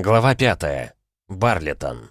Глава 5. Барлитон.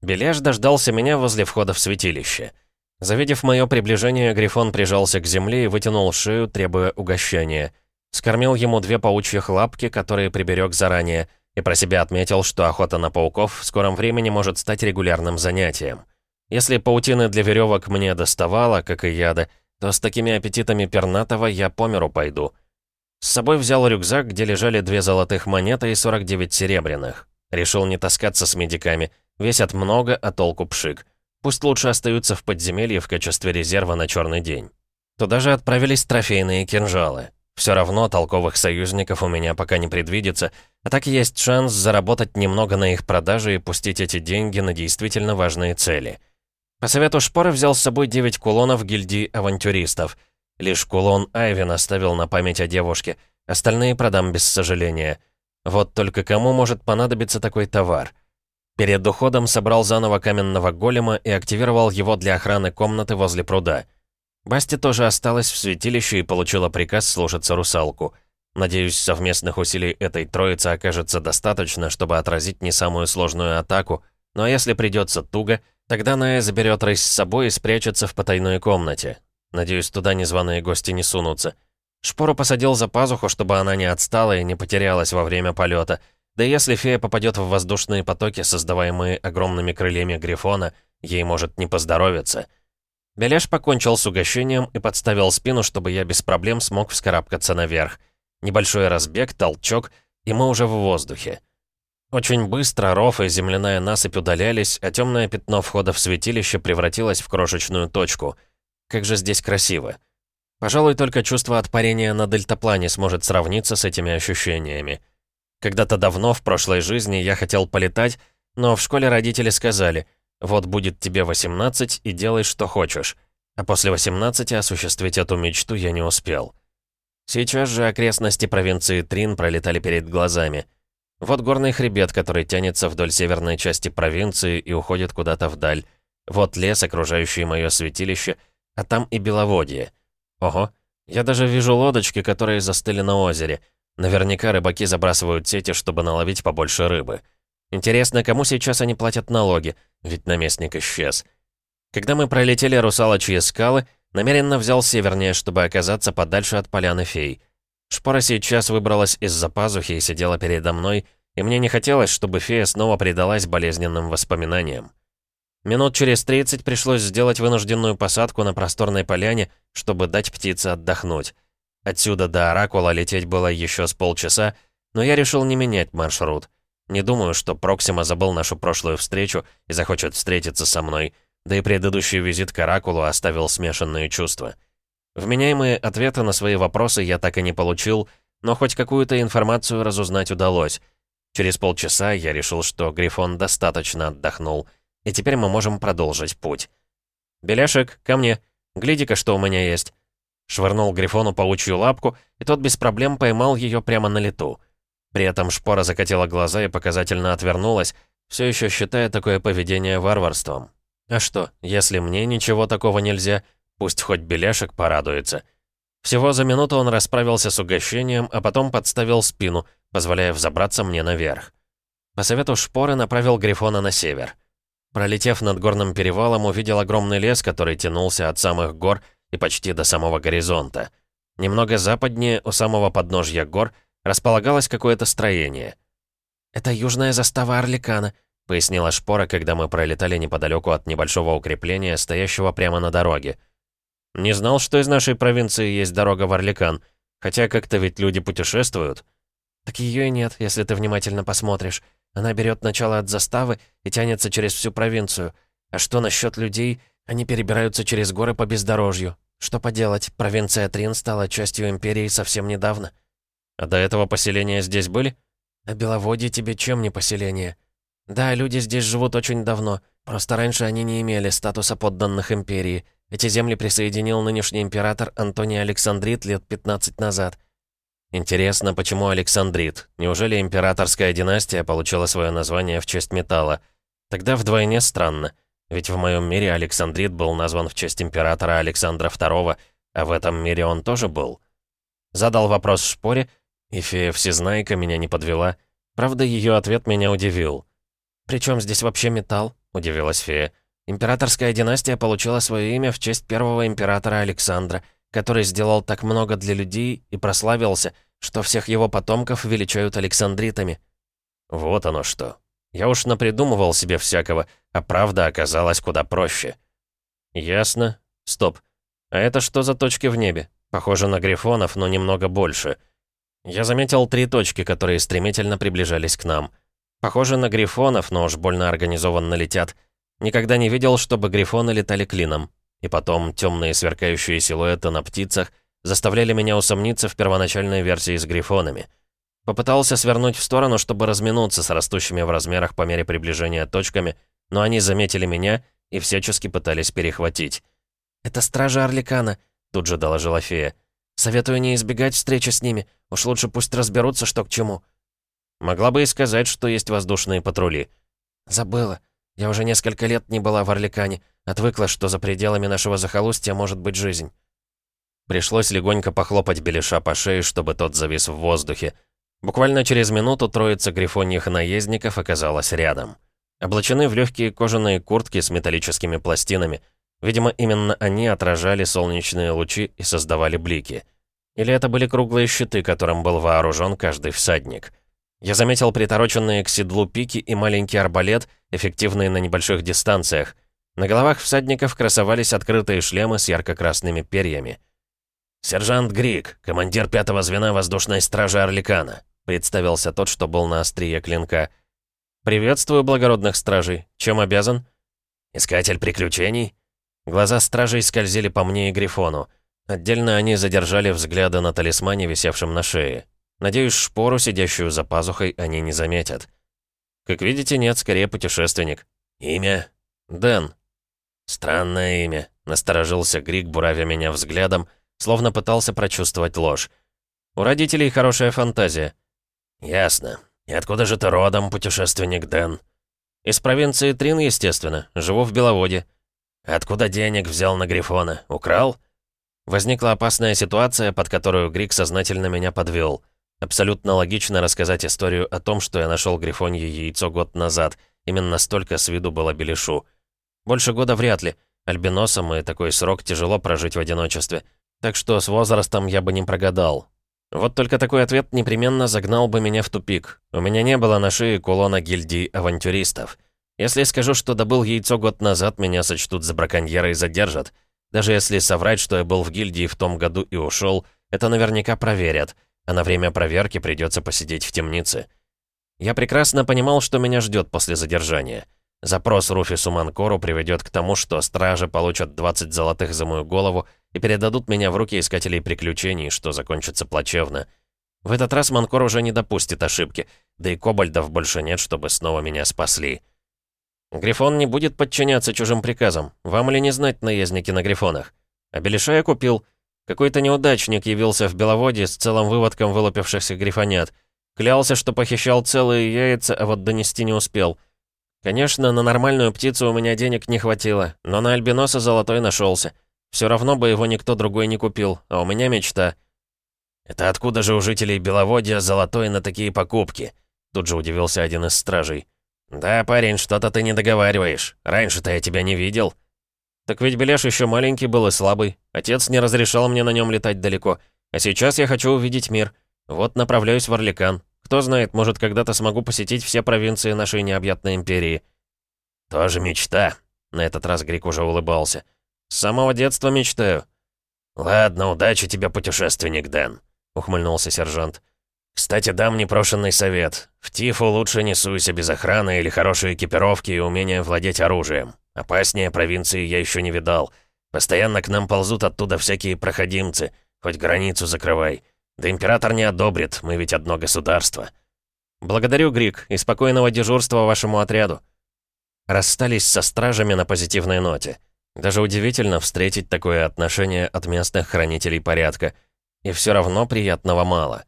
Беляш дождался меня возле входа в святилище. Завидев мое приближение, Грифон прижался к земле и вытянул шею, требуя угощения. Скормил ему две паучьих лапки, которые приберег заранее, и про себя отметил, что охота на пауков в скором времени может стать регулярным занятием. Если паутины для веревок мне доставало, как и яда, то с такими аппетитами пернатого я по миру пойду — с собой взял рюкзак, где лежали две золотых монеты и 49 серебряных. Решил не таскаться с медиками. Весят много, а толку пшик. Пусть лучше остаются в подземелье в качестве резерва на черный день. Туда же отправились трофейные кинжалы. Все равно толковых союзников у меня пока не предвидится, а так есть шанс заработать немного на их продаже и пустить эти деньги на действительно важные цели. По совету Шпоры взял с собой 9 кулонов гильдии авантюристов — Лишь кулон Айвен оставил на память о девушке, остальные продам без сожаления. Вот только кому может понадобиться такой товар? Перед уходом собрал заново каменного голема и активировал его для охраны комнаты возле пруда. Басти тоже осталась в святилище и получила приказ слушаться русалку. Надеюсь, совместных усилий этой троицы окажется достаточно, чтобы отразить не самую сложную атаку, но если придется туго, тогда Ная заберет рысь с собой и спрячется в потайной комнате. Надеюсь, туда незваные гости не сунутся. Шпору посадил за пазуху, чтобы она не отстала и не потерялась во время полета. Да если фея попадет в воздушные потоки, создаваемые огромными крыльями Грифона, ей может не поздоровиться. Беляш покончил с угощением и подставил спину, чтобы я без проблем смог вскарабкаться наверх. Небольшой разбег, толчок, и мы уже в воздухе. Очень быстро ров и земляная насыпь удалялись, а темное пятно входа в святилище превратилось в крошечную точку — как же здесь красиво. Пожалуй, только чувство от парения на дельтаплане сможет сравниться с этими ощущениями. Когда-то давно, в прошлой жизни, я хотел полетать, но в школе родители сказали, вот будет тебе 18 и делай, что хочешь. А после 18 осуществить эту мечту я не успел. Сейчас же окрестности провинции Трин пролетали перед глазами. Вот горный хребет, который тянется вдоль северной части провинции и уходит куда-то вдаль. Вот лес, окружающий мое святилище — а там и беловодье. Ого, я даже вижу лодочки, которые застыли на озере. Наверняка рыбаки забрасывают сети, чтобы наловить побольше рыбы. Интересно, кому сейчас они платят налоги, ведь наместник исчез. Когда мы пролетели русалочьи скалы, намеренно взял севернее, чтобы оказаться подальше от поляны фей. Шпора сейчас выбралась из-за пазухи и сидела передо мной, и мне не хотелось, чтобы фея снова предалась болезненным воспоминаниям. Минут через 30 пришлось сделать вынужденную посадку на просторной поляне, чтобы дать птице отдохнуть. Отсюда до Оракула лететь было еще с полчаса, но я решил не менять маршрут. Не думаю, что Проксима забыл нашу прошлую встречу и захочет встретиться со мной, да и предыдущий визит к Оракулу оставил смешанные чувства. Вменяемые ответы на свои вопросы я так и не получил, но хоть какую-то информацию разузнать удалось. Через полчаса я решил, что Грифон достаточно отдохнул — и теперь мы можем продолжить путь. «Беляшек, ко мне. Гляди-ка, что у меня есть». Швырнул Грифону паучью лапку, и тот без проблем поймал ее прямо на лету. При этом шпора закатила глаза и показательно отвернулась, все еще считая такое поведение варварством. А что, если мне ничего такого нельзя, пусть хоть Беляшек порадуется. Всего за минуту он расправился с угощением, а потом подставил спину, позволяя взобраться мне наверх. По совету шпоры направил Грифона на север. Пролетев над горным перевалом, увидел огромный лес, который тянулся от самых гор и почти до самого горизонта. Немного западнее, у самого подножья гор, располагалось какое-то строение. «Это южная застава Орликана», — пояснила Шпора, когда мы пролетали неподалеку от небольшого укрепления, стоящего прямо на дороге. «Не знал, что из нашей провинции есть дорога в Орликан, хотя как-то ведь люди путешествуют». «Так ее и нет, если ты внимательно посмотришь. Она берет начало от заставы и тянется через всю провинцию. А что насчет людей? Они перебираются через горы по бездорожью. Что поделать, провинция Трин стала частью Империи совсем недавно. А до этого поселения здесь были? А Беловодье тебе чем не поселение? Да, люди здесь живут очень давно. Просто раньше они не имели статуса подданных Империи. Эти земли присоединил нынешний император Антоний Александрит лет 15 назад. Интересно, почему Александрит? Неужели императорская династия получила свое название в честь металла? Тогда вдвойне странно. Ведь в моем мире Александрит был назван в честь императора Александра II, а в этом мире он тоже был. Задал вопрос Шпоре, и фея Всезнайка меня не подвела. Правда, ее ответ меня удивил. «Причем здесь вообще металл?» — удивилась фея. «Императорская династия получила свое имя в честь первого императора Александра, который сделал так много для людей и прославился, что всех его потомков величают Александритами». Вот оно что. Я уж напридумывал себе всякого, а правда оказалась куда проще. Ясно. Стоп. А это что за точки в небе? Похоже на грифонов, но немного больше. Я заметил три точки, которые стремительно приближались к нам. Похоже на грифонов, но уж больно организованно летят. Никогда не видел, чтобы грифоны летали клином. И потом темные сверкающие силуэты на птицах заставляли меня усомниться в первоначальной версии с грифонами. Попытался свернуть в сторону, чтобы разминуться с растущими в размерах по мере приближения точками, но они заметили меня и всячески пытались перехватить. «Это стражи Орликана», — тут же доложила фея. «Советую не избегать встречи с ними. Уж лучше пусть разберутся, что к чему». Могла бы и сказать, что есть воздушные патрули. «Забыла. Я уже несколько лет не была в Орликане. Отвыкла, что за пределами нашего захолустья может быть жизнь». Пришлось легонько похлопать Белиша по шее, чтобы тот завис в воздухе. Буквально через минуту троица грифоньих наездников оказалась рядом. Облачены в легкие кожаные куртки с металлическими пластинами. Видимо, именно они отражали солнечные лучи и создавали блики. Или это были круглые щиты, которым был вооружен каждый всадник. Я заметил притороченные к седлу пики и маленький арбалет, эффективные на небольших дистанциях. На головах всадников красовались открытые шлемы с ярко-красными перьями. «Сержант Грик, командир пятого звена воздушной стражи Орликана», представился тот, что был на острие клинка. «Приветствую, благородных стражей. Чем обязан?» «Искатель приключений?» Глаза стражей скользили по мне и Грифону. Отдельно они задержали взгляды на талисмане, висевшем на шее. Надеюсь, шпору, сидящую за пазухой, они не заметят. Как видите, нет, скорее путешественник. Имя? Дэн. Странное имя. Насторожился Грик, буравя меня взглядом, словно пытался прочувствовать ложь. У родителей хорошая фантазия. «Ясно. И откуда же ты родом, путешественник Дэн?» «Из провинции Трин, естественно. Живу в Беловоде». «Откуда денег взял на Грифона? Украл?» Возникла опасная ситуация, под которую Грик сознательно меня подвел. Абсолютно логично рассказать историю о том, что я нашел Грифонье яйцо год назад. Именно столько с виду было Белишу. Больше года вряд ли. Альбиносом и такой срок тяжело прожить в одиночестве. Так что с возрастом я бы не прогадал. Вот только такой ответ непременно загнал бы меня в тупик. У меня не было на шее кулона гильдии авантюристов. Если скажу, что добыл яйцо год назад, меня сочтут за браконьера и задержат. Даже если соврать, что я был в гильдии в том году и ушел, это наверняка проверят, а на время проверки придется посидеть в темнице. Я прекрасно понимал, что меня ждет после задержания. Запрос Руфису Манкору приведет к тому, что стражи получат 20 золотых за мою голову и передадут меня в руки искателей приключений, что закончится плачевно. В этот раз Манкор уже не допустит ошибки, да и кобальдов больше нет, чтобы снова меня спасли. Грифон не будет подчиняться чужим приказам. Вам ли не знать наездники на Грифонах? А я купил. Какой-то неудачник явился в Беловоде с целым выводком вылупившихся грифонят. Клялся, что похищал целые яйца, а вот донести не успел — Конечно, на нормальную птицу у меня денег не хватило, но на альбиноса золотой нашелся. Все равно бы его никто другой не купил, а у меня мечта. «Это откуда же у жителей Беловодья золотой на такие покупки?» Тут же удивился один из стражей. «Да, парень, что-то ты не договариваешь. Раньше-то я тебя не видел». «Так ведь Беляш еще маленький был и слабый. Отец не разрешал мне на нем летать далеко. А сейчас я хочу увидеть мир. Вот направляюсь в Орликан. Кто знает, может, когда-то смогу посетить все провинции нашей необъятной империи». «Тоже мечта», — на этот раз Грик уже улыбался. «С самого детства мечтаю». «Ладно, удачи тебе, путешественник Дэн», — ухмыльнулся сержант. «Кстати, дам непрошенный совет. В Тифу лучше не суйся без охраны или хорошей экипировки и умения владеть оружием. Опаснее провинции я еще не видал. Постоянно к нам ползут оттуда всякие проходимцы. Хоть границу закрывай. Да император не одобрит, мы ведь одно государство. Благодарю, Грик, и спокойного дежурства вашему отряду. Расстались со стражами на позитивной ноте. Даже удивительно встретить такое отношение от местных хранителей порядка. И все равно приятного мало.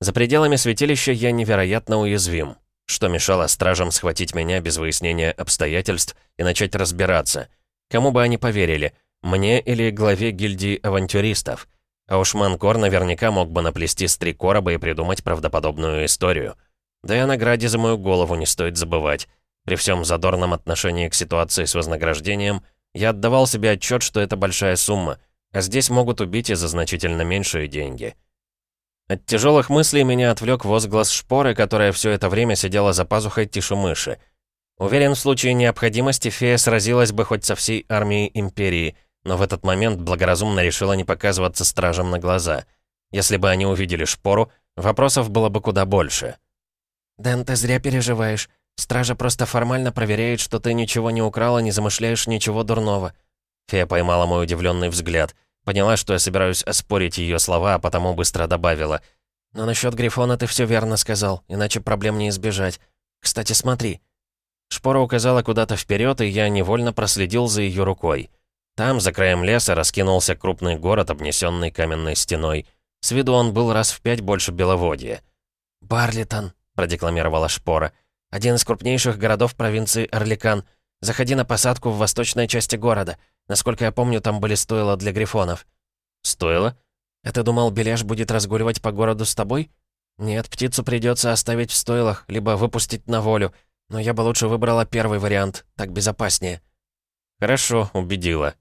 За пределами святилища я невероятно уязвим, что мешало стражам схватить меня без выяснения обстоятельств и начать разбираться. Кому бы они поверили, мне или главе гильдии авантюристов — а уж Манкор наверняка мог бы наплести с три короба и придумать правдоподобную историю. Да и о награде за мою голову не стоит забывать. При всем задорном отношении к ситуации с вознаграждением, я отдавал себе отчет, что это большая сумма, а здесь могут убить и за значительно меньшие деньги. От тяжелых мыслей меня отвлек возглас шпоры, которая все это время сидела за пазухой тише мыши. Уверен, в случае необходимости фея сразилась бы хоть со всей армией Империи, но в этот момент благоразумно решила не показываться стражам на глаза. Если бы они увидели шпору, вопросов было бы куда больше. «Дэн, ты зря переживаешь. Стража просто формально проверяет, что ты ничего не украла, не замышляешь ничего дурного». Фея поймала мой удивленный взгляд. Поняла, что я собираюсь оспорить ее слова, а потому быстро добавила. «Но насчет Грифона ты все верно сказал, иначе проблем не избежать. Кстати, смотри». Шпора указала куда-то вперед, и я невольно проследил за ее рукой. Там, за краем леса, раскинулся крупный город, обнесенный каменной стеной. С виду он был раз в пять больше Беловодья. «Барлитон», — продекламировала Шпора. «Один из крупнейших городов провинции Орликан. Заходи на посадку в восточной части города. Насколько я помню, там были стойла для грифонов». «Стойла?» «А ты думал, Беляш будет разгуливать по городу с тобой?» «Нет, птицу придется оставить в стойлах, либо выпустить на волю. Но я бы лучше выбрала первый вариант, так безопаснее». «Хорошо, убедила».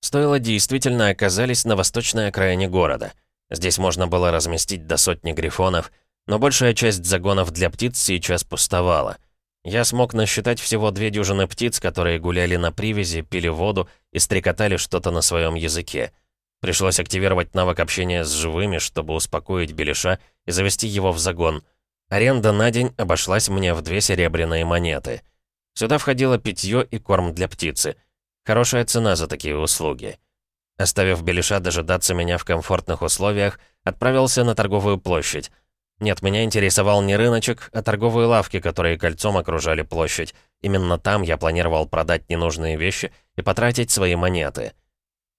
Стойла действительно оказались на восточной окраине города. Здесь можно было разместить до сотни грифонов, но большая часть загонов для птиц сейчас пустовала. Я смог насчитать всего две дюжины птиц, которые гуляли на привязи, пили воду и стрекотали что-то на своем языке. Пришлось активировать навык общения с живыми, чтобы успокоить Белиша и завести его в загон — Аренда на день обошлась мне в две серебряные монеты. Сюда входило питье и корм для птицы. Хорошая цена за такие услуги. Оставив Белиша дожидаться меня в комфортных условиях, отправился на торговую площадь. Нет, меня интересовал не рыночек, а торговые лавки, которые кольцом окружали площадь. Именно там я планировал продать ненужные вещи и потратить свои монеты.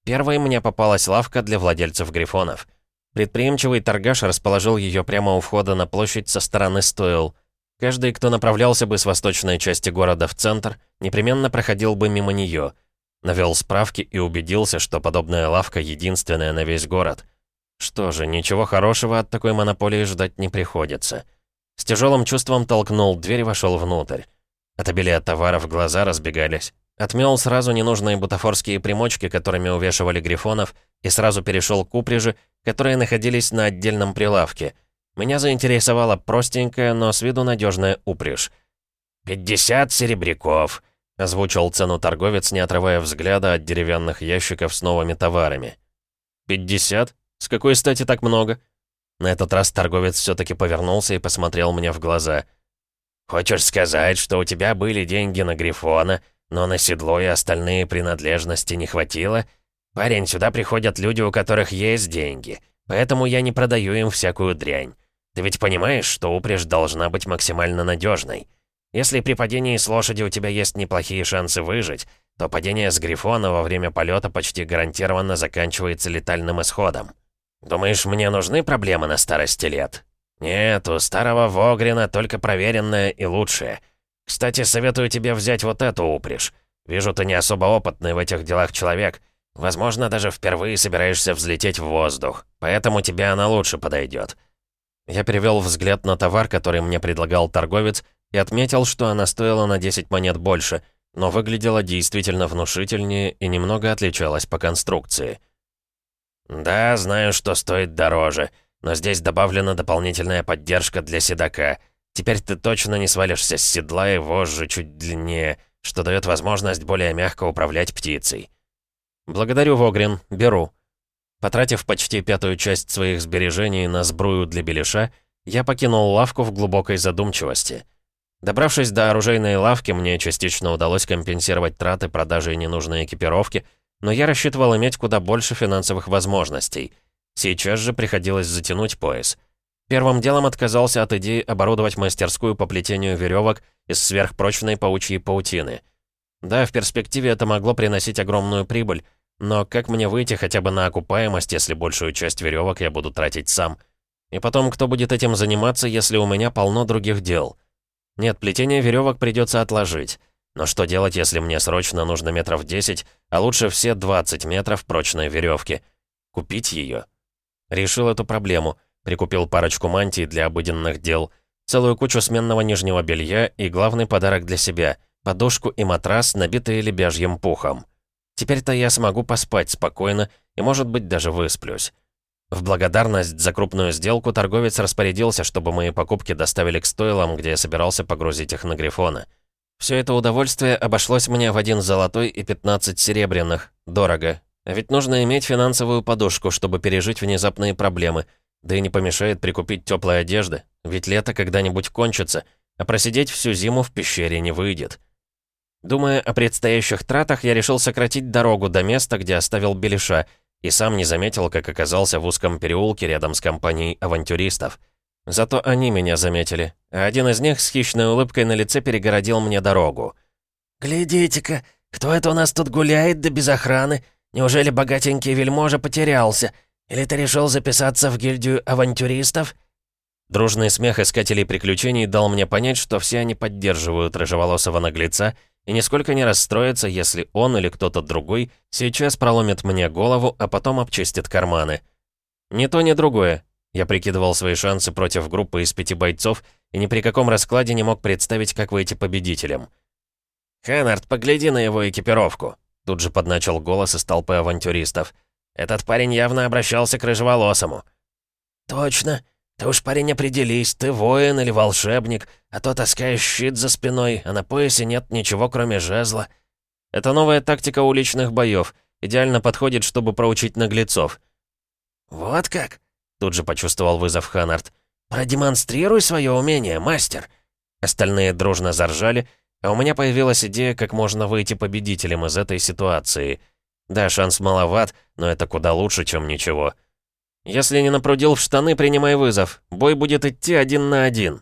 Первой мне попалась лавка для владельцев грифонов — Предприимчивый торгаш расположил ее прямо у входа на площадь со стороны стоил. Каждый, кто направлялся бы с восточной части города в центр, непременно проходил бы мимо нее. Навел справки и убедился, что подобная лавка единственная на весь город. Что же, ничего хорошего от такой монополии ждать не приходится. С тяжелым чувством толкнул дверь и вошел внутрь. От обилия товаров глаза разбегались. Отмел сразу ненужные бутафорские примочки, которыми увешивали грифонов, и сразу перешел к упряжи, которые находились на отдельном прилавке. Меня заинтересовала простенькая, но с виду надежная упряжь. «Пятьдесят серебряков», — озвучил цену торговец, не отрывая взгляда от деревянных ящиков с новыми товарами. «Пятьдесят? С какой стати так много?» На этот раз торговец все таки повернулся и посмотрел мне в глаза. «Хочешь сказать, что у тебя были деньги на Грифона, но на седло и остальные принадлежности не хватило? Парень, сюда приходят люди, у которых есть деньги, поэтому я не продаю им всякую дрянь. Ты ведь понимаешь, что упряжь должна быть максимально надежной. Если при падении с лошади у тебя есть неплохие шансы выжить, то падение с Грифона во время полета почти гарантированно заканчивается летальным исходом. Думаешь, мне нужны проблемы на старости лет? Нет, у старого Вогрина только проверенное и лучшее. Кстати, советую тебе взять вот эту упряжь. Вижу, ты не особо опытный в этих делах человек. Возможно, даже впервые собираешься взлететь в воздух, поэтому тебе она лучше подойдет. Я перевел взгляд на товар, который мне предлагал торговец, и отметил, что она стоила на 10 монет больше, но выглядела действительно внушительнее и немного отличалась по конструкции. «Да, знаю, что стоит дороже, но здесь добавлена дополнительная поддержка для седока», Теперь ты точно не свалишься с седла и вожжи чуть длиннее, что дает возможность более мягко управлять птицей. Благодарю, Вогрин, беру. Потратив почти пятую часть своих сбережений на сбрую для беляша, я покинул лавку в глубокой задумчивости. Добравшись до оружейной лавки, мне частично удалось компенсировать траты продажи ненужной экипировки, но я рассчитывал иметь куда больше финансовых возможностей. Сейчас же приходилось затянуть пояс. Первым делом отказался от идеи оборудовать мастерскую по плетению веревок из сверхпрочной паучьей паутины. Да, в перспективе это могло приносить огромную прибыль, но как мне выйти хотя бы на окупаемость, если большую часть веревок я буду тратить сам? И потом, кто будет этим заниматься, если у меня полно других дел? Нет, плетение веревок придется отложить. Но что делать, если мне срочно нужно метров 10, а лучше все 20 метров прочной веревки? Купить ее? Решил эту проблему — Прикупил парочку мантий для обыденных дел. целую кучу сменного нижнего белья и главный подарок для себя — подушку и матрас, набитые лебяжьим пухом. Теперь-то я смогу поспать спокойно и, может быть, даже высплюсь. В благодарность за крупную сделку торговец распорядился, чтобы мои покупки доставили к стойлам, где я собирался погрузить их на Грифона. Все это удовольствие обошлось мне в один золотой и 15 серебряных. Дорого. А ведь нужно иметь финансовую подушку, чтобы пережить внезапные проблемы. Да и не помешает прикупить теплой одежды, ведь лето когда-нибудь кончится, а просидеть всю зиму в пещере не выйдет. Думая о предстоящих тратах, я решил сократить дорогу до места, где оставил Белиша, и сам не заметил, как оказался в узком переулке рядом с компанией авантюристов. Зато они меня заметили, а один из них с хищной улыбкой на лице перегородил мне дорогу. «Глядите-ка, кто это у нас тут гуляет, да без охраны? Неужели богатенький вельможа потерялся? Или ты решил записаться в гильдию авантюристов?» Дружный смех искателей приключений дал мне понять, что все они поддерживают рыжеволосого наглеца и нисколько не расстроится, если он или кто-то другой сейчас проломит мне голову, а потом обчистит карманы. Ни то, ни другое. Я прикидывал свои шансы против группы из пяти бойцов и ни при каком раскладе не мог представить, как выйти победителем. «Хеннард, погляди на его экипировку!» Тут же подначил голос из толпы авантюристов. «Этот парень явно обращался к рыжеволосому». «Точно!» «Ты уж, парень, определись, ты воин или волшебник, а то таскаешь щит за спиной, а на поясе нет ничего, кроме жезла». Это новая тактика уличных боев. Идеально подходит, чтобы проучить наглецов. «Вот как?» — тут же почувствовал вызов Ханард. «Продемонстрируй свое умение, мастер!» Остальные дружно заржали, а у меня появилась идея, как можно выйти победителем из этой ситуации. Да, шанс маловат, но это куда лучше, чем ничего. «Если не напрудил в штаны, принимай вызов. Бой будет идти один на один».